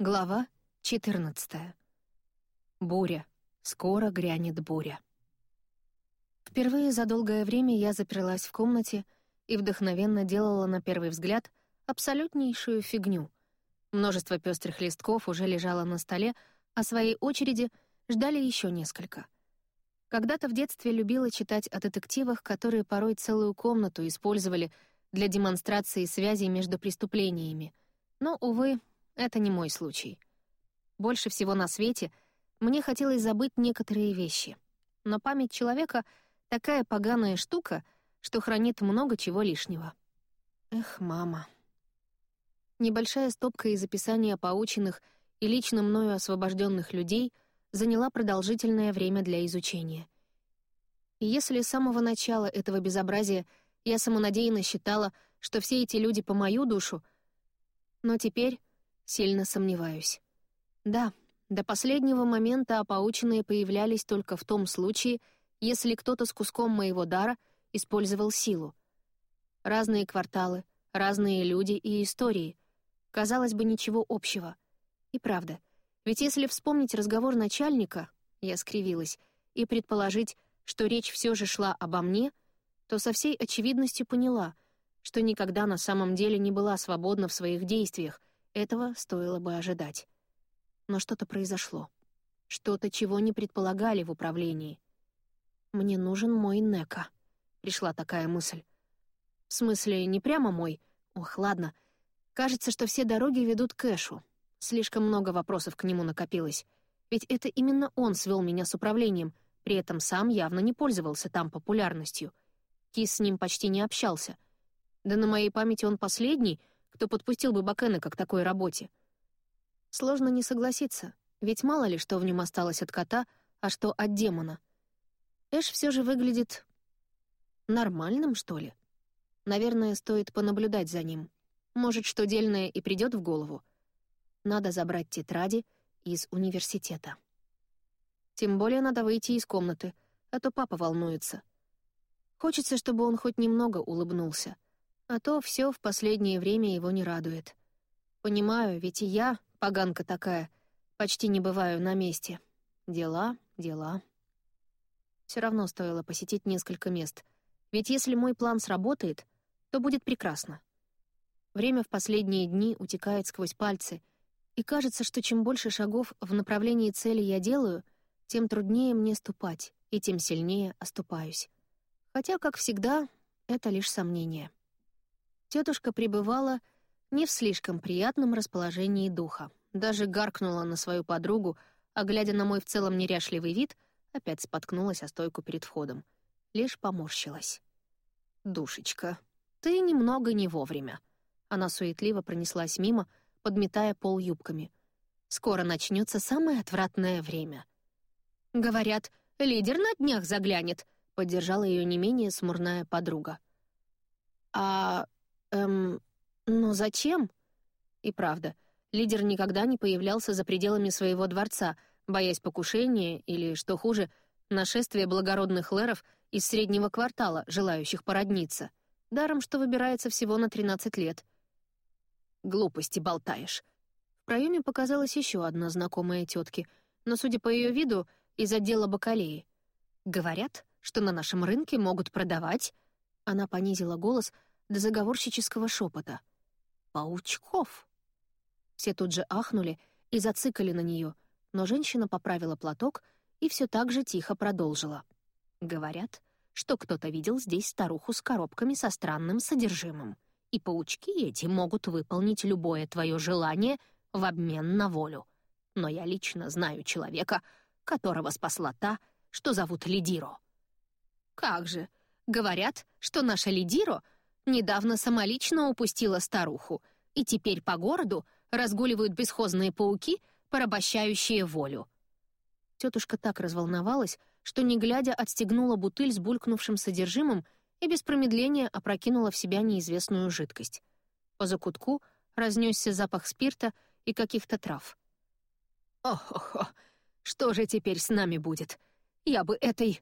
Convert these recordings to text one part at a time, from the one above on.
Глава 14. Буря. Скоро грянет буря. Впервые за долгое время я заперлась в комнате и вдохновенно делала на первый взгляд абсолютнейшую фигню. Множество пестрых листков уже лежало на столе, а своей очереди ждали еще несколько. Когда-то в детстве любила читать о детективах, которые порой целую комнату использовали для демонстрации связей между преступлениями. Но, увы, это не мой случай. Больше всего на свете мне хотелось забыть некоторые вещи. Но память человека — такая поганая штука, что хранит много чего лишнего. Эх, мама. Небольшая стопка из описания поученных и лично мною освобожденных людей заняла продолжительное время для изучения. И если с самого начала этого безобразия я самонадеянно считала, что все эти люди по мою душу, но теперь Сильно сомневаюсь. Да, до последнего момента опаученные появлялись только в том случае, если кто-то с куском моего дара использовал силу. Разные кварталы, разные люди и истории. Казалось бы, ничего общего. И правда, ведь если вспомнить разговор начальника, я скривилась, и предположить, что речь все же шла обо мне, то со всей очевидностью поняла, что никогда на самом деле не была свободна в своих действиях, этого стоило бы ожидать. Но что-то произошло. Что-то, чего не предполагали в управлении. «Мне нужен мой Нека», — пришла такая мысль. «В смысле, не прямо мой? Ох, ладно. Кажется, что все дороги ведут к Эшу. Слишком много вопросов к нему накопилось. Ведь это именно он свел меня с управлением, при этом сам явно не пользовался там популярностью. Кис с ним почти не общался. Да на моей памяти он последний — кто подпустил бы Бакена к такой работе. Сложно не согласиться, ведь мало ли что в нем осталось от кота, а что от демона. Эш все же выглядит... нормальным, что ли? Наверное, стоит понаблюдать за ним. Может, что дельное и придет в голову. Надо забрать тетради из университета. Тем более надо выйти из комнаты, а то папа волнуется. Хочется, чтобы он хоть немного улыбнулся — а то все в последнее время его не радует. Понимаю, ведь и я, поганка такая, почти не бываю на месте. Дела, дела. Все равно стоило посетить несколько мест. Ведь если мой план сработает, то будет прекрасно. Время в последние дни утекает сквозь пальцы, и кажется, что чем больше шагов в направлении цели я делаю, тем труднее мне ступать, и тем сильнее оступаюсь. Хотя, как всегда, это лишь сомнение тетушка пребывала не в слишком приятном расположении духа. Даже гаркнула на свою подругу, а, глядя на мой в целом неряшливый вид, опять споткнулась о стойку перед входом. Лишь поморщилась. «Душечка, ты немного не вовремя». Она суетливо пронеслась мимо, подметая пол юбками. «Скоро начнется самое отвратное время». «Говорят, лидер на днях заглянет», — поддержала ее не менее смурная подруга. «А Эм, но зачем? И правда, лидер никогда не появлялся за пределами своего дворца, боясь покушения или, что хуже, нашествия благородных лэров из среднего квартала, желающих породниться. Даром, что выбирается всего на 13 лет. Глупости болтаешь. В проеме показалась еще одна знакомая тетки, но, судя по ее виду, из отдела бакалеи. Говорят, что на нашем рынке могут продавать... Она понизила голос — до заговорщического шепота. «Паучков!» Все тут же ахнули и зацикали на нее, но женщина поправила платок и все так же тихо продолжила. «Говорят, что кто-то видел здесь старуху с коробками со странным содержимым, и паучки эти могут выполнить любое твое желание в обмен на волю. Но я лично знаю человека, которого спасла та, что зовут Лидиро». «Как же! Говорят, что наша Лидиро — Недавно самолично упустила старуху, и теперь по городу разгуливают бесхозные пауки, порабощающие волю. Тетушка так разволновалась, что, не глядя, отстегнула бутыль с булькнувшим содержимым и без промедления опрокинула в себя неизвестную жидкость. По закутку разнесся запах спирта и каких-то трав. «Ох-ох-ох, что же теперь с нами будет? Я бы этой...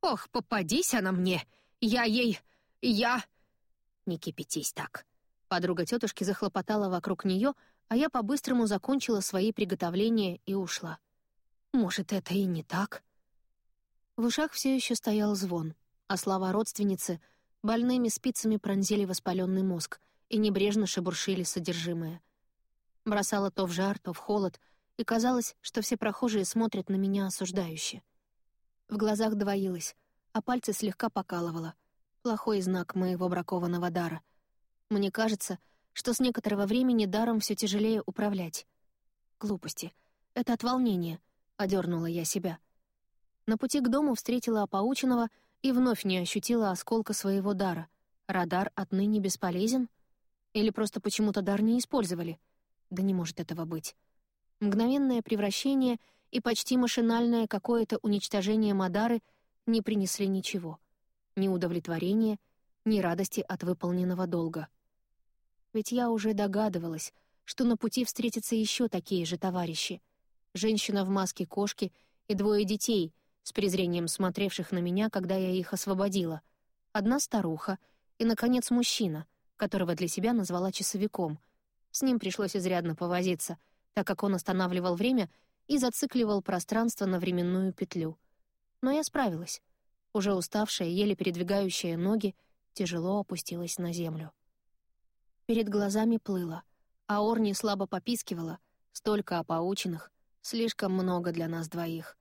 Ох, попадись она мне! Я ей... Я...» «Не кипятись так». Подруга тетушки захлопотала вокруг нее, а я по-быстрому закончила свои приготовления и ушла. Может, это и не так? В ушах все еще стоял звон, а слова родственницы больными спицами пронзили воспаленный мозг и небрежно шебуршили содержимое. Бросала то в жар, то в холод, и казалось, что все прохожие смотрят на меня осуждающе. В глазах двоилось, а пальцы слегка покалывало. Плохой знак моего бракованного дара. Мне кажется, что с некоторого времени даром все тяжелее управлять. Глупости. Это от волнения, — одернула я себя. На пути к дому встретила опаученного и вновь не ощутила осколка своего дара. Радар отныне бесполезен? Или просто почему-то дар не использовали? Да не может этого быть. Мгновенное превращение и почти машинальное какое-то уничтожение Мадары не принесли ничего. Ни удовлетворения, ни радости от выполненного долга. Ведь я уже догадывалась, что на пути встретятся еще такие же товарищи. Женщина в маске кошки и двое детей, с презрением смотревших на меня, когда я их освободила. Одна старуха и, наконец, мужчина, которого для себя назвала часовиком. С ним пришлось изрядно повозиться, так как он останавливал время и зацикливал пространство на временную петлю. Но я справилась. Уже уставшая, еле передвигающая ноги, тяжело опустилась на землю. Перед глазами плыло, а Орни слабо попискивала, столько опаученных, слишком много для нас двоих.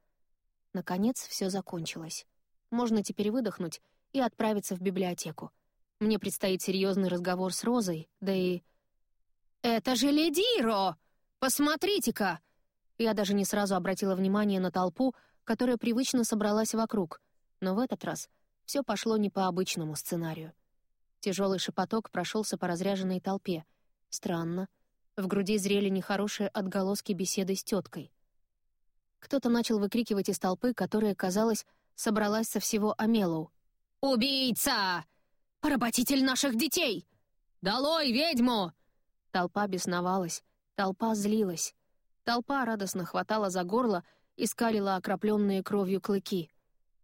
Наконец все закончилось. Можно теперь выдохнуть и отправиться в библиотеку. Мне предстоит серьезный разговор с Розой, да и... «Это же Ледиро! Посмотрите-ка!» Я даже не сразу обратила внимание на толпу, которая привычно собралась вокруг, но в этот раз все пошло не по обычному сценарию. Тяжелый шепоток прошелся по разряженной толпе. Странно. В груди зрели нехорошие отголоски беседы с теткой. Кто-то начал выкрикивать из толпы, которая, казалось, собралась со всего Амелоу. «Убийца! Поработитель наших детей! Долой ведьму!» Толпа бесновалась, толпа злилась. Толпа радостно хватала за горло и скалила окропленные кровью клыки.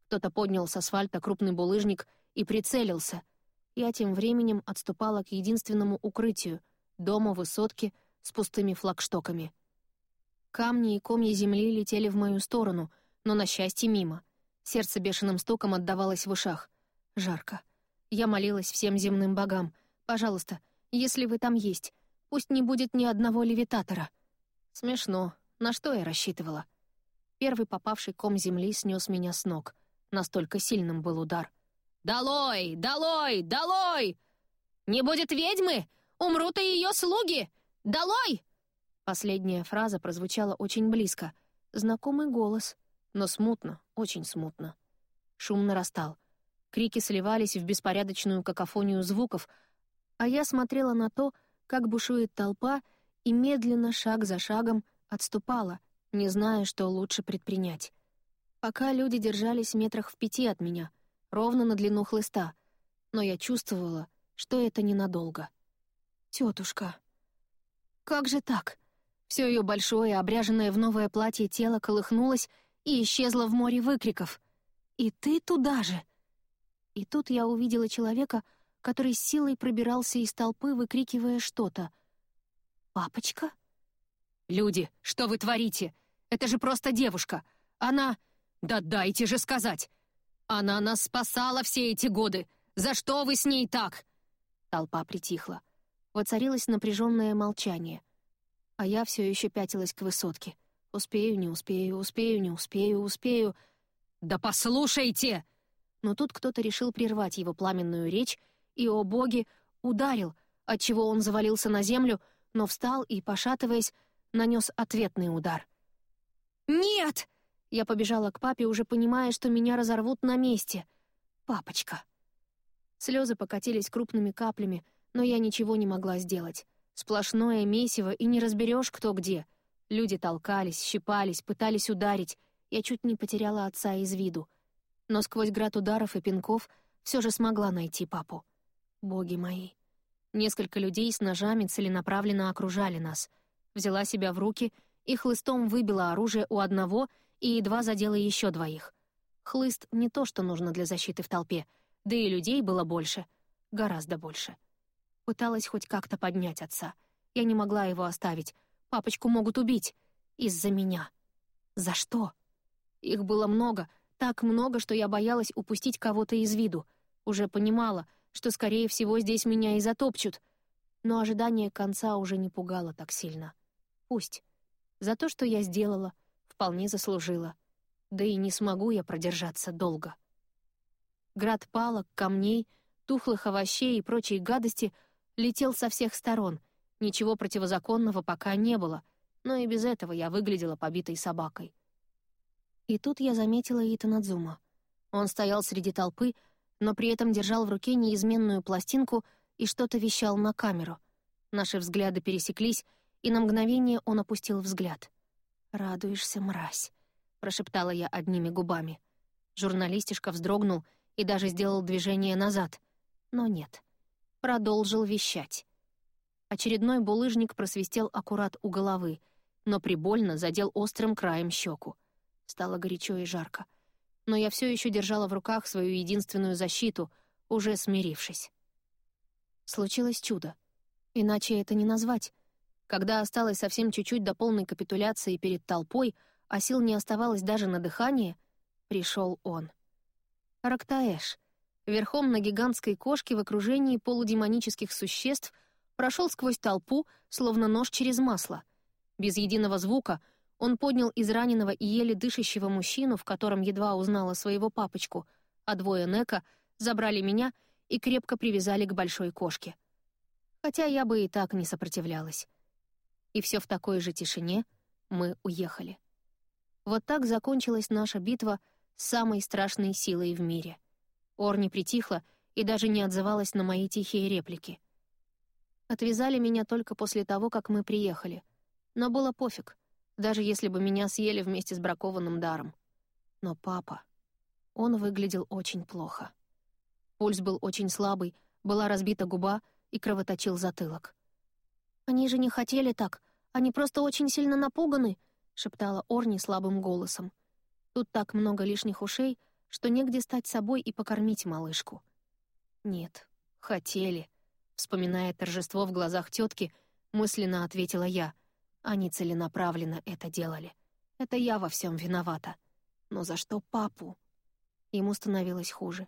Кто-то поднял с асфальта крупный булыжник и прицелился — я тем временем отступала к единственному укрытию — дому высотки с пустыми флагштоками. Камни и комья земли летели в мою сторону, но, на счастье, мимо. Сердце бешеным стуком отдавалось в ушах. Жарко. Я молилась всем земным богам. «Пожалуйста, если вы там есть, пусть не будет ни одного левитатора». Смешно. На что я рассчитывала? Первый попавший ком земли снес меня с ног. Настолько сильным был удар — «Долой! Долой! Долой! Не будет ведьмы! Умрут и ее слуги! Долой!» Последняя фраза прозвучала очень близко. Знакомый голос, но смутно, очень смутно. Шум нарастал. Крики сливались в беспорядочную какофонию звуков, а я смотрела на то, как бушует толпа, и медленно, шаг за шагом, отступала, не зная, что лучше предпринять. Пока люди держались метрах в пяти от меня — ровно на длину хлыста, но я чувствовала, что это ненадолго. Тетушка. Как же так? Все ее большое, обряженное в новое платье тело колыхнулось и исчезло в море выкриков. «И ты туда же!» И тут я увидела человека, который с силой пробирался из толпы, выкрикивая что-то. «Папочка?» «Люди, что вы творите? Это же просто девушка! Она...» «Да дайте же сказать! «Она нас спасала все эти годы! За что вы с ней так?» Толпа притихла. Воцарилось напряженное молчание. А я все еще пятилась к высотке. Успею, не успею, успею, не успею, успею. «Да послушайте!» Но тут кто-то решил прервать его пламенную речь, и, о боги, ударил, отчего он завалился на землю, но встал и, пошатываясь, нанес ответный удар. «Нет!» Я побежала к папе, уже понимая, что меня разорвут на месте. «Папочка». Слезы покатились крупными каплями, но я ничего не могла сделать. Сплошное месиво, и не разберешь, кто где. Люди толкались, щипались, пытались ударить. Я чуть не потеряла отца из виду. Но сквозь град ударов и пинков все же смогла найти папу. Боги мои. Несколько людей с ножами целенаправленно окружали нас. Взяла себя в руки и хлыстом выбила оружие у одного — и едва задела еще двоих. Хлыст — не то, что нужно для защиты в толпе, да и людей было больше, гораздо больше. Пыталась хоть как-то поднять отца. Я не могла его оставить. Папочку могут убить. Из-за меня. За что? Их было много, так много, что я боялась упустить кого-то из виду. Уже понимала, что, скорее всего, здесь меня и затопчут. Но ожидание конца уже не пугало так сильно. Пусть. За то, что я сделала, вполне заслужила. Да и не смогу я продержаться долго. Град палок, камней, тухлых овощей и прочей гадости летел со всех сторон. Ничего противозаконного пока не было, но и без этого я выглядела побитой собакой. И тут я заметила Итана Дзума. Он стоял среди толпы, но при этом держал в руке неизменную пластинку и что-то вещал на камеру. Наши взгляды пересеклись, и на мгновение он опустил взгляд. «Радуешься, мразь», — прошептала я одними губами. Журналистишка вздрогнул и даже сделал движение назад. Но нет. Продолжил вещать. Очередной булыжник просвистел аккурат у головы, но прибольно задел острым краем щеку. Стало горячо и жарко. Но я все еще держала в руках свою единственную защиту, уже смирившись. Случилось чудо. Иначе это не назвать. Когда осталось совсем чуть-чуть до полной капитуляции перед толпой, а сил не оставалось даже на дыхание, пришел он. Рактаэш, верхом на гигантской кошке в окружении полудемонических существ, прошел сквозь толпу, словно нож через масло. Без единого звука он поднял израненного и еле дышащего мужчину, в котором едва узнала своего папочку, а двое Нека забрали меня и крепко привязали к большой кошке. Хотя я бы и так не сопротивлялась. И все в такой же тишине мы уехали. Вот так закончилась наша битва с самой страшной силой в мире. Орни притихла и даже не отзывалась на мои тихие реплики. Отвязали меня только после того, как мы приехали. Но было пофиг, даже если бы меня съели вместе с бракованным даром. Но папа... Он выглядел очень плохо. Пульс был очень слабый, была разбита губа и кровоточил затылок. «Они же не хотели так. Они просто очень сильно напуганы», — шептала Орни слабым голосом. «Тут так много лишних ушей, что негде стать собой и покормить малышку». «Нет, хотели», — вспоминая торжество в глазах тетки, мысленно ответила я. «Они целенаправленно это делали. Это я во всем виновата. Но за что папу?» Ему становилось хуже.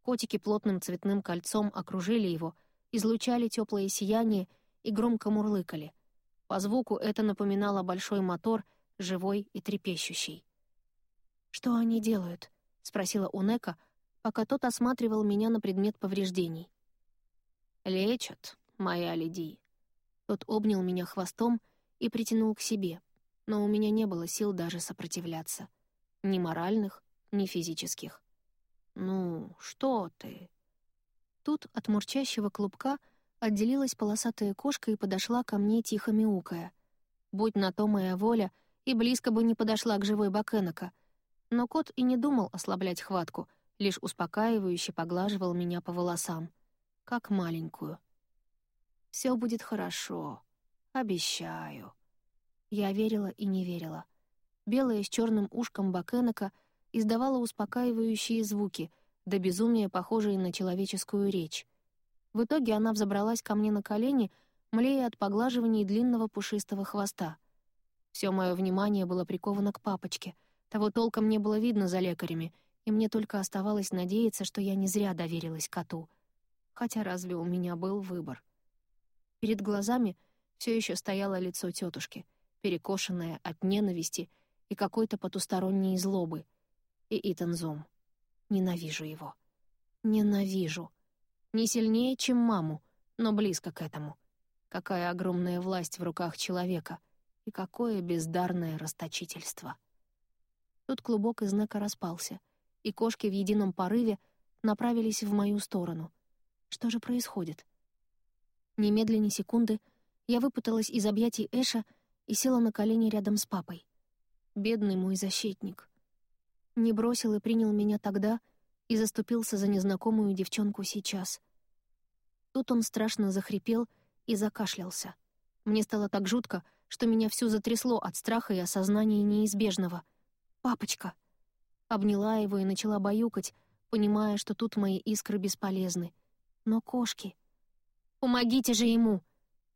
Котики плотным цветным кольцом окружили его, излучали теплое сияние — и громко мурлыкали. По звуку это напоминало большой мотор, живой и трепещущий. «Что они делают?» — спросила Унека, пока тот осматривал меня на предмет повреждений. «Лечат, моя леди». Тот обнял меня хвостом и притянул к себе, но у меня не было сил даже сопротивляться. Ни моральных, ни физических. «Ну, что ты?» Тут от мурчащего клубка — отделилась полосатая кошка и подошла ко мне, тихо мяукая. Будь на то моя воля, и близко бы не подошла к живой Бакенока. Но кот и не думал ослаблять хватку, лишь успокаивающе поглаживал меня по волосам, как маленькую. Все будет хорошо. Обещаю». Я верила и не верила. Белая с черным ушком Бакенока издавала успокаивающие звуки, до безумия похожие на человеческую речь. В итоге она взобралась ко мне на колени, млея от поглаживаний длинного пушистого хвоста. Все мое внимание было приковано к папочке. Того толком не было видно за лекарями, и мне только оставалось надеяться, что я не зря доверилась коту. Хотя разве у меня был выбор? Перед глазами все еще стояло лицо тетушки, перекошенное от ненависти и какой-то потусторонней злобы. И Итан Ненавижу его. Ненавижу. Не сильнее, чем маму, но близко к этому. Какая огромная власть в руках человека и какое бездарное расточительство. Тут клубок из нека распался, и кошки в едином порыве направились в мою сторону. Что же происходит? Немедленно секунды я выпуталась из объятий Эша и села на колени рядом с папой. Бедный мой защитник. Не бросил и принял меня тогда — и заступился за незнакомую девчонку сейчас. Тут он страшно захрипел и закашлялся. Мне стало так жутко, что меня всю затрясло от страха и осознания неизбежного. «Папочка!» Обняла его и начала баюкать, понимая, что тут мои искры бесполезны. Но кошки... «Помогите же ему!»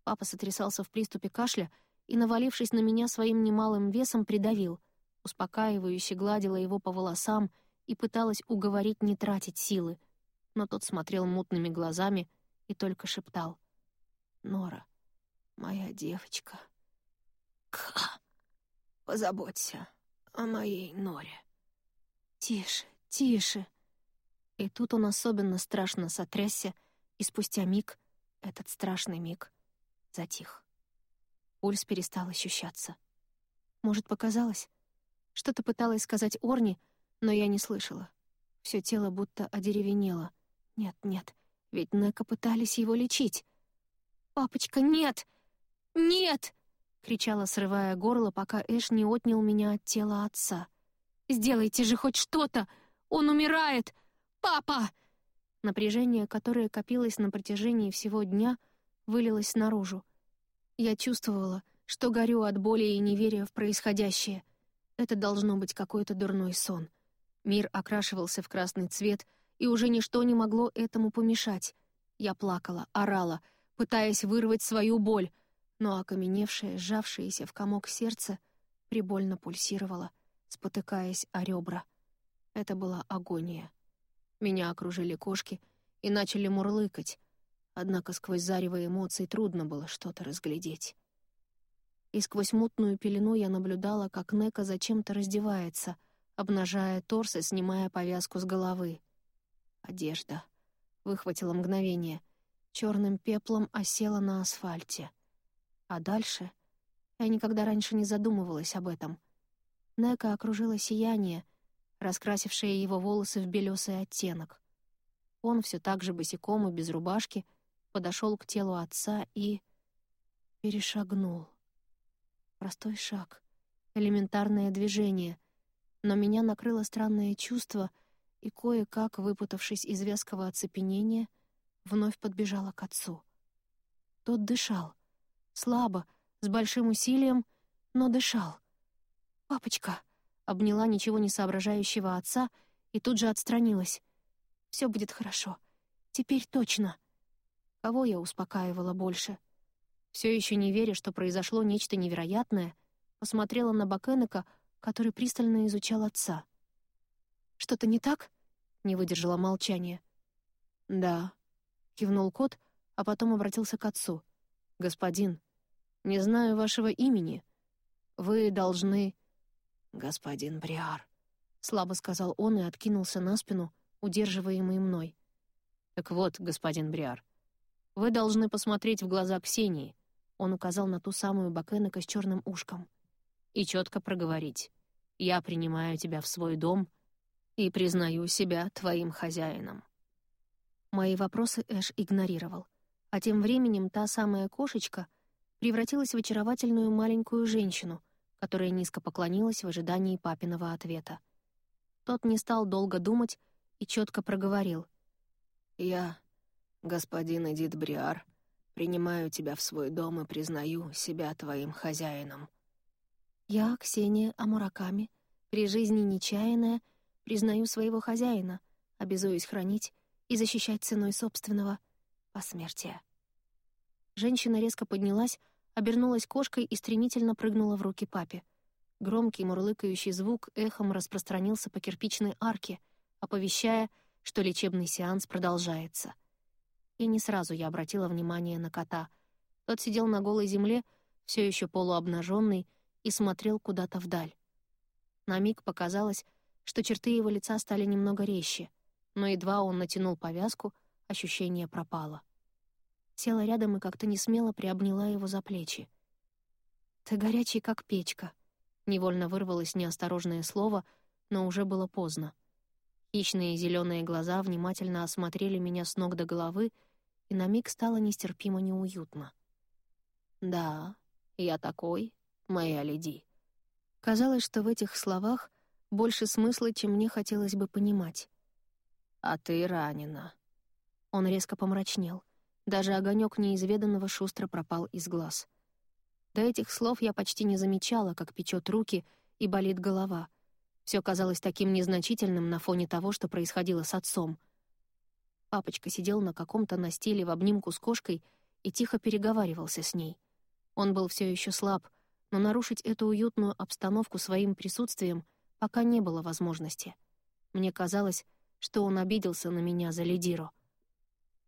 Папа сотрясался в приступе кашля и, навалившись на меня своим немалым весом, придавил, успокаивающе гладила его по волосам и пыталась уговорить не тратить силы, но тот смотрел мутными глазами и только шептал. «Нора, моя девочка, Ка, позаботься о моей Норе». «Тише, тише». И тут он особенно страшно сотрясся, и спустя миг, этот страшный миг, затих. Пульс перестал ощущаться. Может, показалось? Что-то пыталась сказать Орни, но я не слышала. Все тело будто одеревенело. Нет, нет, ведь Нека пытались его лечить. «Папочка, нет! Нет!» — кричала, срывая горло, пока Эш не отнял меня от тела отца. «Сделайте же хоть что-то! Он умирает! Папа!» Напряжение, которое копилось на протяжении всего дня, вылилось наружу. Я чувствовала, что горю от боли и неверия в происходящее. Это должно быть какой-то дурной сон. Мир окрашивался в красный цвет, и уже ничто не могло этому помешать. Я плакала, орала, пытаясь вырвать свою боль, но окаменевшее, сжавшееся в комок сердце прибольно пульсировало, спотыкаясь о ребра. Это была агония. Меня окружили кошки и начали мурлыкать, однако сквозь зарево эмоций трудно было что-то разглядеть. И сквозь мутную пелену я наблюдала, как Нека зачем-то раздевается, обнажая торс и снимая повязку с головы. Одежда. Выхватила мгновение. Черным пеплом осела на асфальте. А дальше... Я никогда раньше не задумывалась об этом. Нека окружила сияние — раскрасившая его волосы в белесый оттенок. Он все так же босиком и без рубашки подошел к телу отца и... перешагнул. Простой шаг, элементарное движение, но меня накрыло странное чувство, и кое-как, выпутавшись из вязкого оцепенения, вновь подбежала к отцу. Тот дышал. Слабо, с большим усилием, но дышал. «Папочка!» обняла ничего не соображающего отца и тут же отстранилась. Все будет хорошо. Теперь точно. Кого я успокаивала больше? Все еще не веря, что произошло нечто невероятное, посмотрела на Бакенека, который пристально изучал отца. «Что-то не так?» — не выдержала молчания. «Да», — кивнул кот, а потом обратился к отцу. «Господин, не знаю вашего имени. Вы должны...» «Господин Бриар», — слабо сказал он и откинулся на спину, удерживаемый мной. «Так вот, господин Бриар, вы должны посмотреть в глаза Ксении», — он указал на ту самую Бакенека с черным ушком, «и четко проговорить. Я принимаю тебя в свой дом и признаю себя твоим хозяином». Мои вопросы Эш игнорировал, а тем временем та самая кошечка превратилась в очаровательную маленькую женщину — которая низко поклонилась в ожидании папиного ответа. Тот не стал долго думать и четко проговорил. «Я, господин Эдит Бриар, принимаю тебя в свой дом и признаю себя твоим хозяином». «Я, Ксения Амураками, при жизни нечаянная, признаю своего хозяина, обязуюсь хранить и защищать ценой собственного посмертия». Женщина резко поднялась, обернулась кошкой и стремительно прыгнула в руки папе. Громкий мурлыкающий звук эхом распространился по кирпичной арке, оповещая, что лечебный сеанс продолжается. И не сразу я обратила внимание на кота. Тот сидел на голой земле, все еще полуобнаженный, и смотрел куда-то вдаль. На миг показалось, что черты его лица стали немного резче, но едва он натянул повязку, ощущение пропало села рядом и как-то несмело приобняла его за плечи. «Ты горячий, как печка», — невольно вырвалось неосторожное слово, но уже было поздно. Хищные зеленые глаза внимательно осмотрели меня с ног до головы, и на миг стало нестерпимо неуютно. «Да, я такой, моя леди». Казалось, что в этих словах больше смысла, чем мне хотелось бы понимать. «А ты ранена». Он резко помрачнел. Даже огонек неизведанного шустро пропал из глаз. До этих слов я почти не замечала, как печет руки и болит голова. Все казалось таким незначительным на фоне того, что происходило с отцом. Папочка сидел на каком-то настиле в обнимку с кошкой и тихо переговаривался с ней. Он был все еще слаб, но нарушить эту уютную обстановку своим присутствием пока не было возможности. Мне казалось, что он обиделся на меня за лидиру.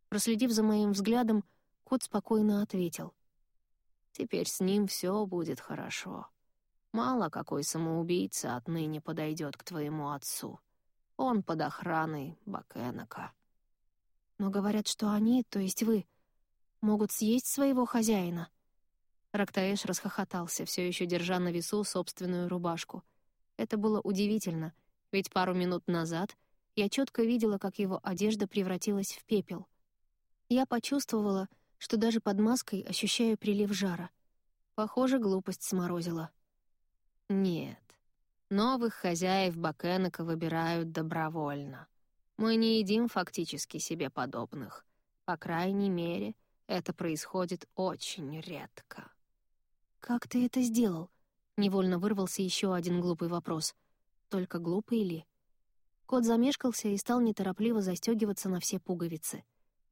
Проследив за моим взглядом, кот спокойно ответил. «Теперь с ним все будет хорошо. Мало какой самоубийца отныне подойдет к твоему отцу. Он под охраной Бакенока». «Но говорят, что они, то есть вы, могут съесть своего хозяина». Рактаэш расхохотался, все еще держа на весу собственную рубашку. Это было удивительно, ведь пару минут назад я четко видела, как его одежда превратилась в пепел. Я почувствовала, что даже под маской ощущаю прилив жара. Похоже, глупость сморозила. Нет, новых хозяев Бакенека выбирают добровольно. Мы не едим фактически себе подобных. По крайней мере, это происходит очень редко. «Как ты это сделал?» — невольно вырвался еще один глупый вопрос. «Только глупый ли?» Кот замешкался и стал неторопливо застегиваться на все пуговицы,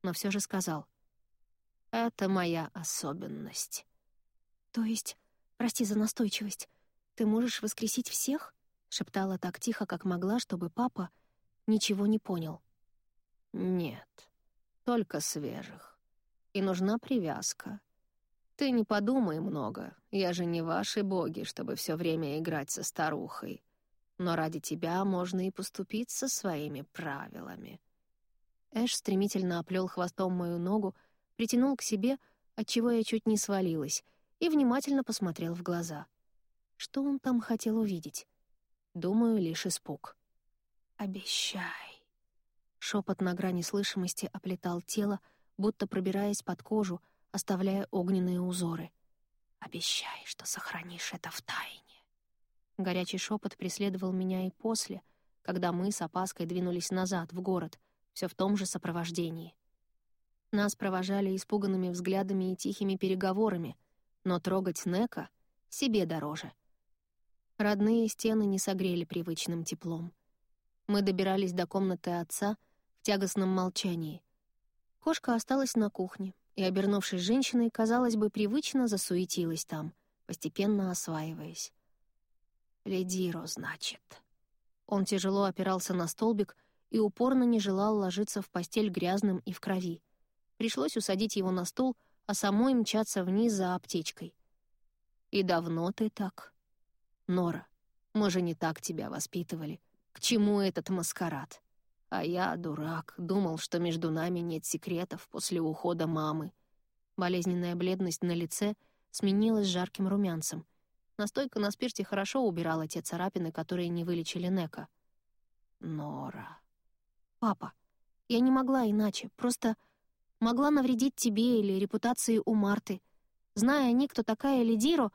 но все же сказал. «Это моя особенность». «То есть, прости за настойчивость, ты можешь воскресить всех?» — шептала так тихо, как могла, чтобы папа ничего не понял. «Нет, только свежих. И нужна привязка. Ты не подумай много, я же не ваши боги, чтобы все время играть со старухой. Но ради тебя можно и поступиться своими правилами». Эш стремительно оплел хвостом мою ногу, притянул к себе, отчего я чуть не свалилась, и внимательно посмотрел в глаза. Что он там хотел увидеть? Думаю, лишь испуг. «Обещай». Шепот на грани слышимости оплетал тело, будто пробираясь под кожу, оставляя огненные узоры. «Обещай, что сохранишь это в тайне». Горячий шепот преследовал меня и после, когда мы с опаской двинулись назад, в город, все в том же сопровождении. Нас провожали испуганными взглядами и тихими переговорами, но трогать Нека себе дороже. Родные стены не согрели привычным теплом. Мы добирались до комнаты отца в тягостном молчании. Кошка осталась на кухне, и, обернувшись женщиной, казалось бы, привычно засуетилась там, постепенно осваиваясь. «Ледиро, значит». Он тяжело опирался на столбик и упорно не желал ложиться в постель грязным и в крови. Пришлось усадить его на стол, а самой мчаться вниз за аптечкой. «И давно ты так?» «Нора, мы же не так тебя воспитывали. К чему этот маскарад?» А я, дурак, думал, что между нами нет секретов после ухода мамы. Болезненная бледность на лице сменилась жарким румянцем. Настойка на спирте хорошо убирала те царапины, которые не вылечили Нека. Нора. Папа, я не могла иначе, просто могла навредить тебе или репутации у Марты. Зная они, кто такая Лидиро,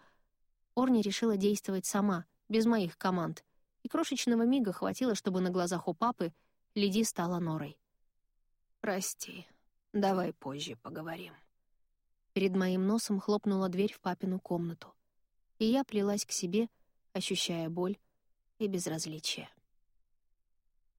Орни решила действовать сама, без моих команд. И крошечного мига хватило, чтобы на глазах у папы — Лиди стала норой. «Прости, давай позже поговорим». Перед моим носом хлопнула дверь в папину комнату, и я плелась к себе, ощущая боль и безразличие.